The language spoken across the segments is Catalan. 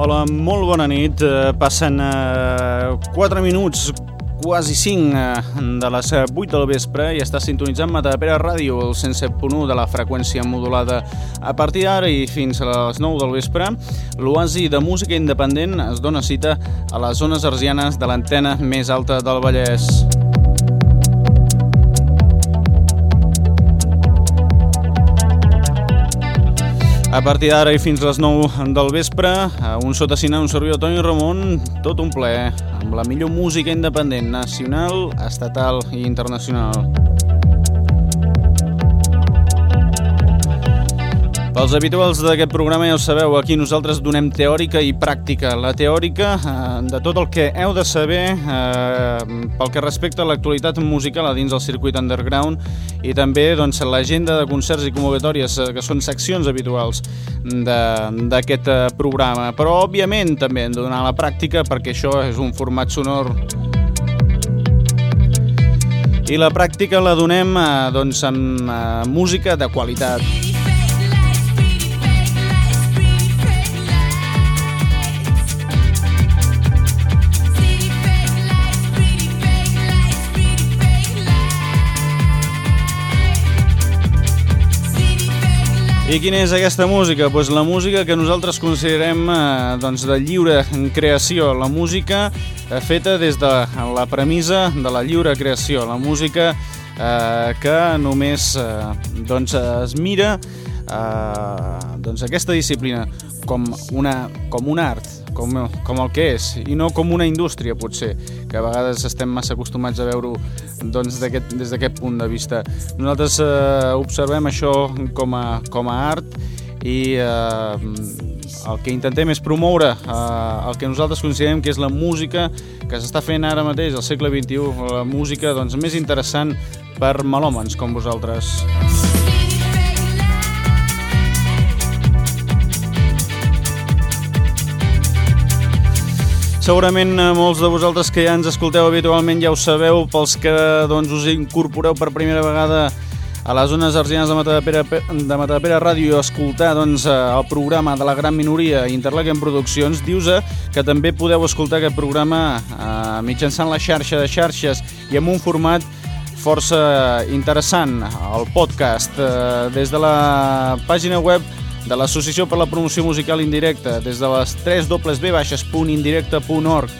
Hola, molt bona nit. Eh, Passen eh, 4 minuts, quasi 5 eh, de les 8 del vespre i està sintonitzant Matapera Ràdio, el 107.1 de la freqüència modulada. A partir d'ara i fins a les 9 del vespre, l'oasi de música independent es dona cita a les zones arsianes de l'antena més alta del Vallès. A partir d'ara i fins a les 9 del vespre, a un sotacina, un servidor Toni Ramon, tot un ple, amb la millor música independent, nacional, estatal i internacional. Pels habituals d'aquest programa ja ho sabeu, aquí nosaltres donem teòrica i pràctica. La teòrica eh, de tot el que heu de saber eh, pel que respecta a l'actualitat musical a dins del circuit underground i també doncs, l'agenda de concerts i convocatòries, eh, que són seccions habituals d'aquest eh, programa. Però, òbviament, també hem de donar la pràctica perquè això és un format sonor i la pràctica la donem doncs, amb eh, música de qualitat. I quina és aquesta música? Pues la música que nosaltres considerem eh, doncs de lliure creació, la música eh, feta des de la premissa de la lliure creació, la música eh, que només eh, doncs es mira eh, doncs aquesta disciplina com una, com un art, com, com el que és, i no com una indústria, potser, que a vegades estem massa acostumats a veure-ho doncs, des d'aquest punt de vista. Nosaltres eh, observem això com a, com a art i eh, el que intentem és promoure eh, el que nosaltres considerem que és la música que s'està fent ara mateix, al segle XXI, la música doncs, més interessant per melòmens com vosaltres. Segurament eh, molts de vosaltres que ja ens escolteu habitualment ja ho sabeu, pels que doncs, us incorporeu per primera vegada a les zones arsianes de Matadepera, de Matadepera Ràdio a escoltar doncs, eh, el programa de la gran minoria Interlaken Produccions, dius que també podeu escoltar aquest programa eh, mitjançant la xarxa de xarxes i amb un format força interessant, el podcast, eh, des de la pàgina web de l'Associació per la Promoció Musical Indirecta, des de les 3 www.indirecta.org.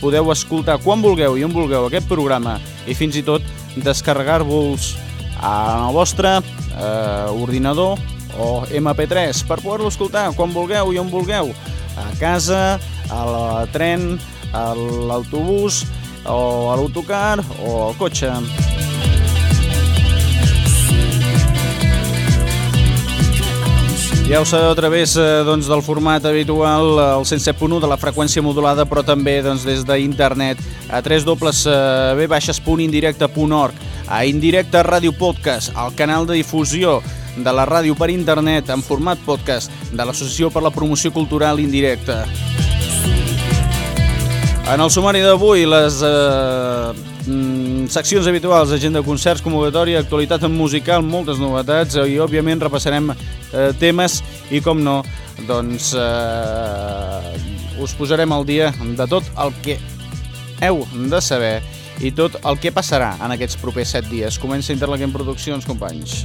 Podeu escoltar quan vulgueu i on vulgueu aquest programa i fins i tot descarregar-vos al vostre eh, ordinador o MP3 per poder-lo escoltar quan vulgueu i on vulgueu, a casa, al tren, a l'autobús o a l'autocar o al cotxe. Ja ho sabeu a través eh, doncs, del format habitual, el 107.1 de la freqüència modulada, però també doncs, des d'internet a www.indirecte.org, a Indirecte Ràdio Podcast, al canal de difusió de la ràdio per internet en format podcast de l'Associació per la Promoció Cultural Indirecta. En el sumari d'avui, les eh, mm, seccions habituals, agenda de concerts, convocatòria, actualitat en musical, moltes novetats i, òbviament, repassarem eh, temes i, com no, doncs eh, us posarem al dia de tot el que heu de saber i tot el que passarà en aquests propers set dies. Comença Interlaken Produccions, companys.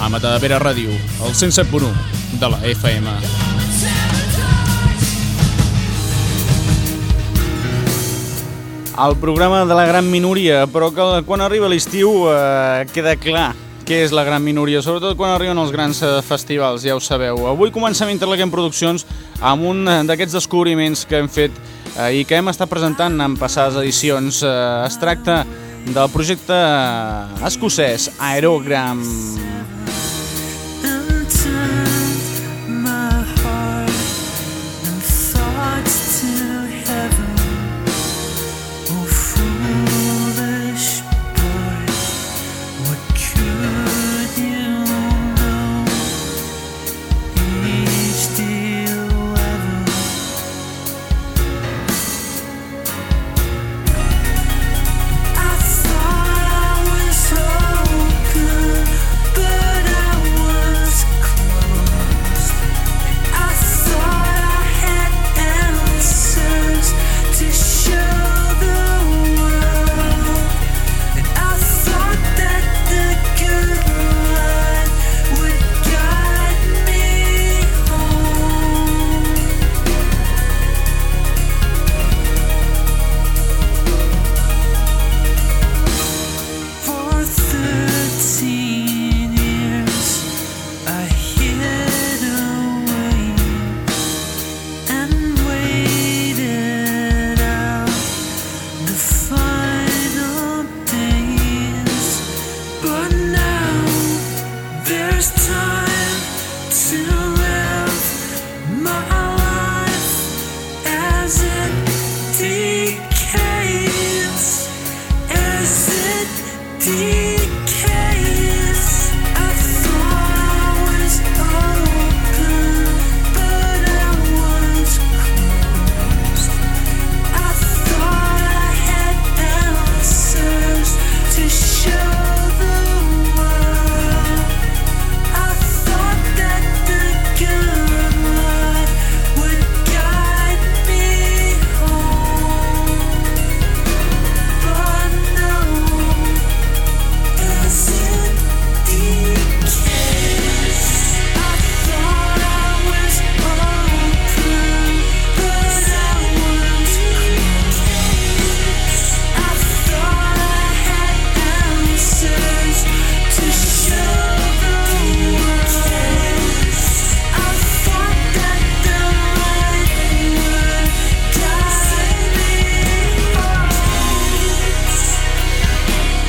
a Matadepera Ràdio, el 107.1 de la FM. El programa de la gran minoria, però que quan arriba l'estiu eh, queda clar què és la gran minoria, sobretot quan arriben els grans eh, festivals, ja ho sabeu. Avui comencem Interlaken Produccions amb un d'aquests descobriments que hem fet eh, i que hem estat presentant en passades edicions. Eh, es tracta del projecte escocès Aerogram.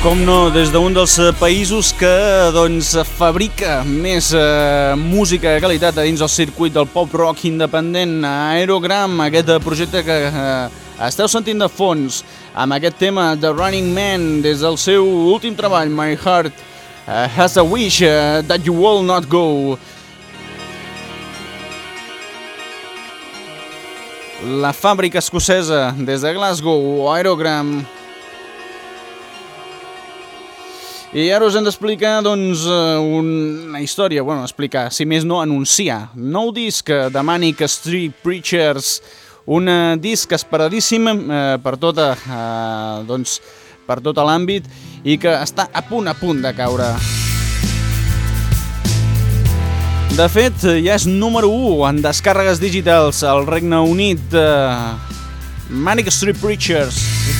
Com no, des d'un dels eh, països que doncs, fabrica més eh, música de qualitat a dins del circuit del pop rock independent, Aerogram, aquest eh, projecte que eh, esteu sentint de fons amb aquest tema de Running Man des del seu últim treball, My Heart uh, Has a Wish That You Will Not Go. La fàbrica escocesa des de Glasgow, Aerogram, I ara us hem d'explicar doncs, eh, una història, bueno, explicar, si més no, anunciar. Nou disc de Manic Street Preachers, un eh, disc esperadíssim eh, per tota, eh, doncs, per tot l'àmbit i que està a punt a punt de caure. De fet, ja és número 1 en descàrregues digitals al Regne Unit. Eh, Manic Street Preachers.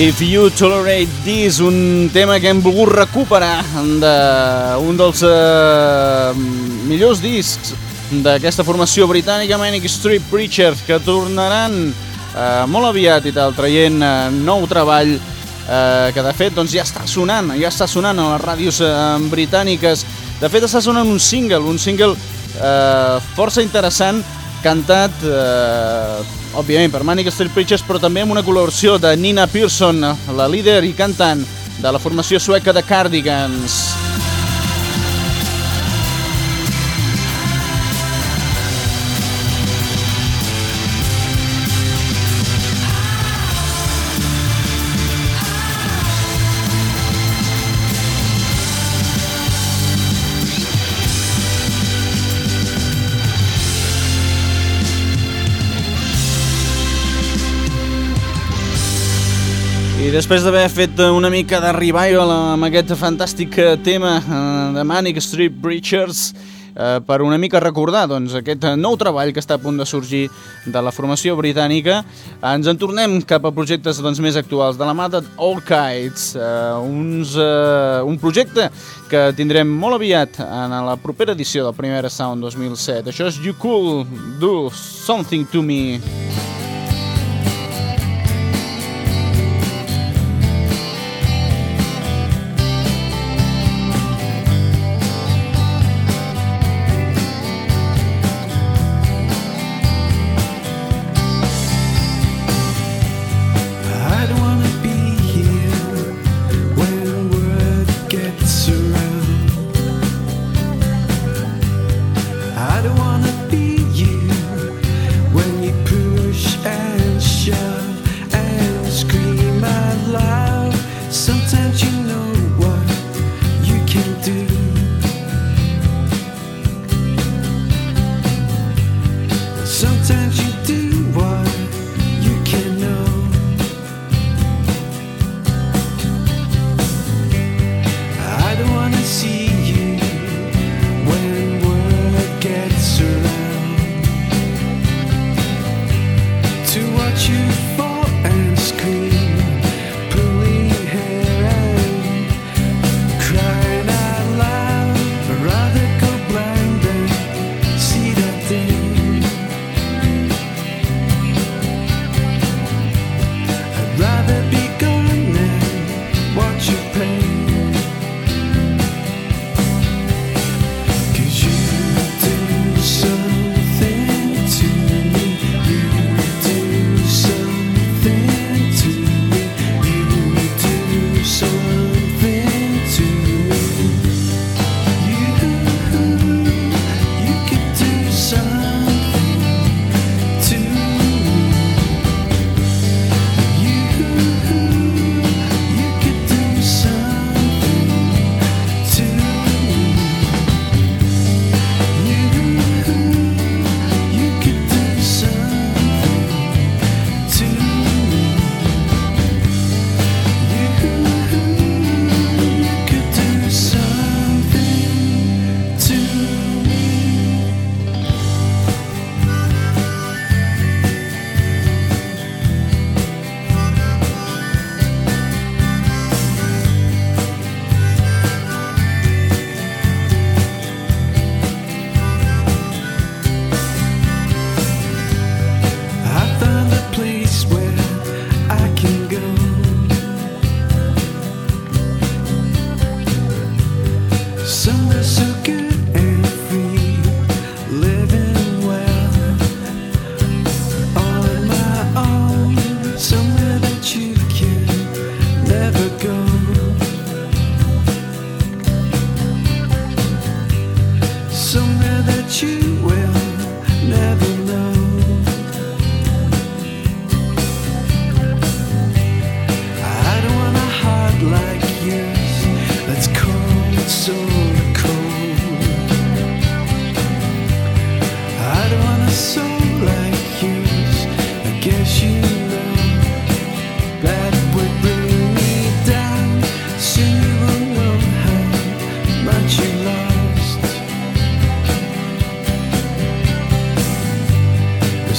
If You Tolerate This, un tema que hem volgut recuperar d'un dels uh, millors discs d'aquesta formació britànica Manic Street Preachers que tornaran uh, molt aviat i tal, traient uh, nou treball uh, que de fet doncs, ja està sonant, ja està sonant a les ràdios uh, britàniques. De fet està sonant un single, un single uh, força interessant cantat, eh, òbviament, per Manic Street Preachers, però també amb una col·laboració de Nina Pearson, la líder i cantant de la formació sueca de Cardigans. Després d'haver fet una mica de revival amb aquest fantàstic tema eh, de Manic Street Preachers, eh, per una mica recordar doncs, aquest nou treball que està a punt de sorgir de la formació britànica, ens en tornem cap a projectes doncs, més actuals de la mà de All Kites, eh, uns, eh, un projecte que tindrem molt aviat en la propera edició del Primer Sound 2007. Això és You Cool Do Something To Me.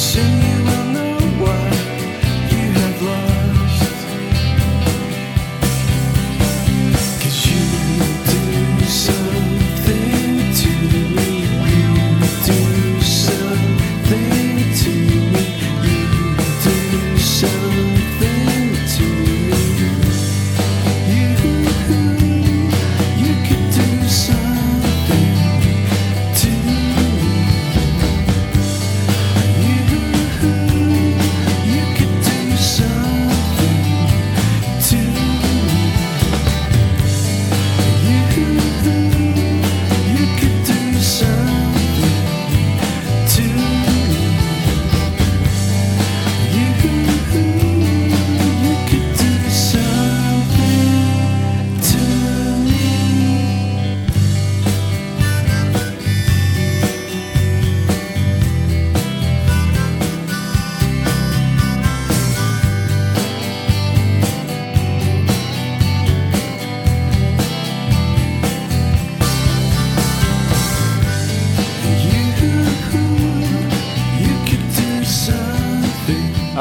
是你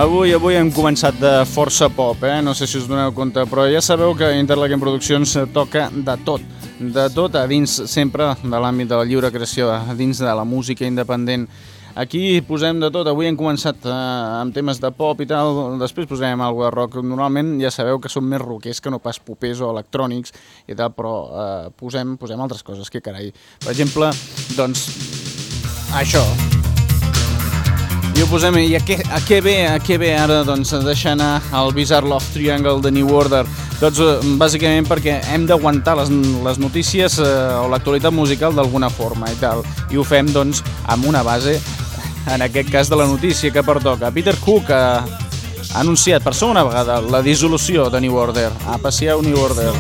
Avui avui hem començat de força pop, eh? no sé si us doneu compte, però ja sabeu que Interlaken Productions toca de tot, de tot a dins sempre de l'àmbit de la lliure creació, a dins de la música independent. Aquí posem de tot, avui hem començat eh, amb temes de pop i tal, després posem alguna de rock. Normalment ja sabeu que som més rockers que no pas popers o electrònics i tal, però eh, posem, posem altres coses, que carai. Per exemple, doncs, això, i ho posem, i a què, a què ve, a què ve ara doncs, deixar anar el Bizarre Love Triangle de New Order? Doncs eh, bàsicament perquè hem d'aguantar les, les notícies eh, o l'actualitat musical d'alguna forma i tal. I ho fem doncs amb una base, en aquest cas de la notícia que pertoca. Peter Cook ha anunciat per segona vegada la dissolució de New Order. A passeu New Order.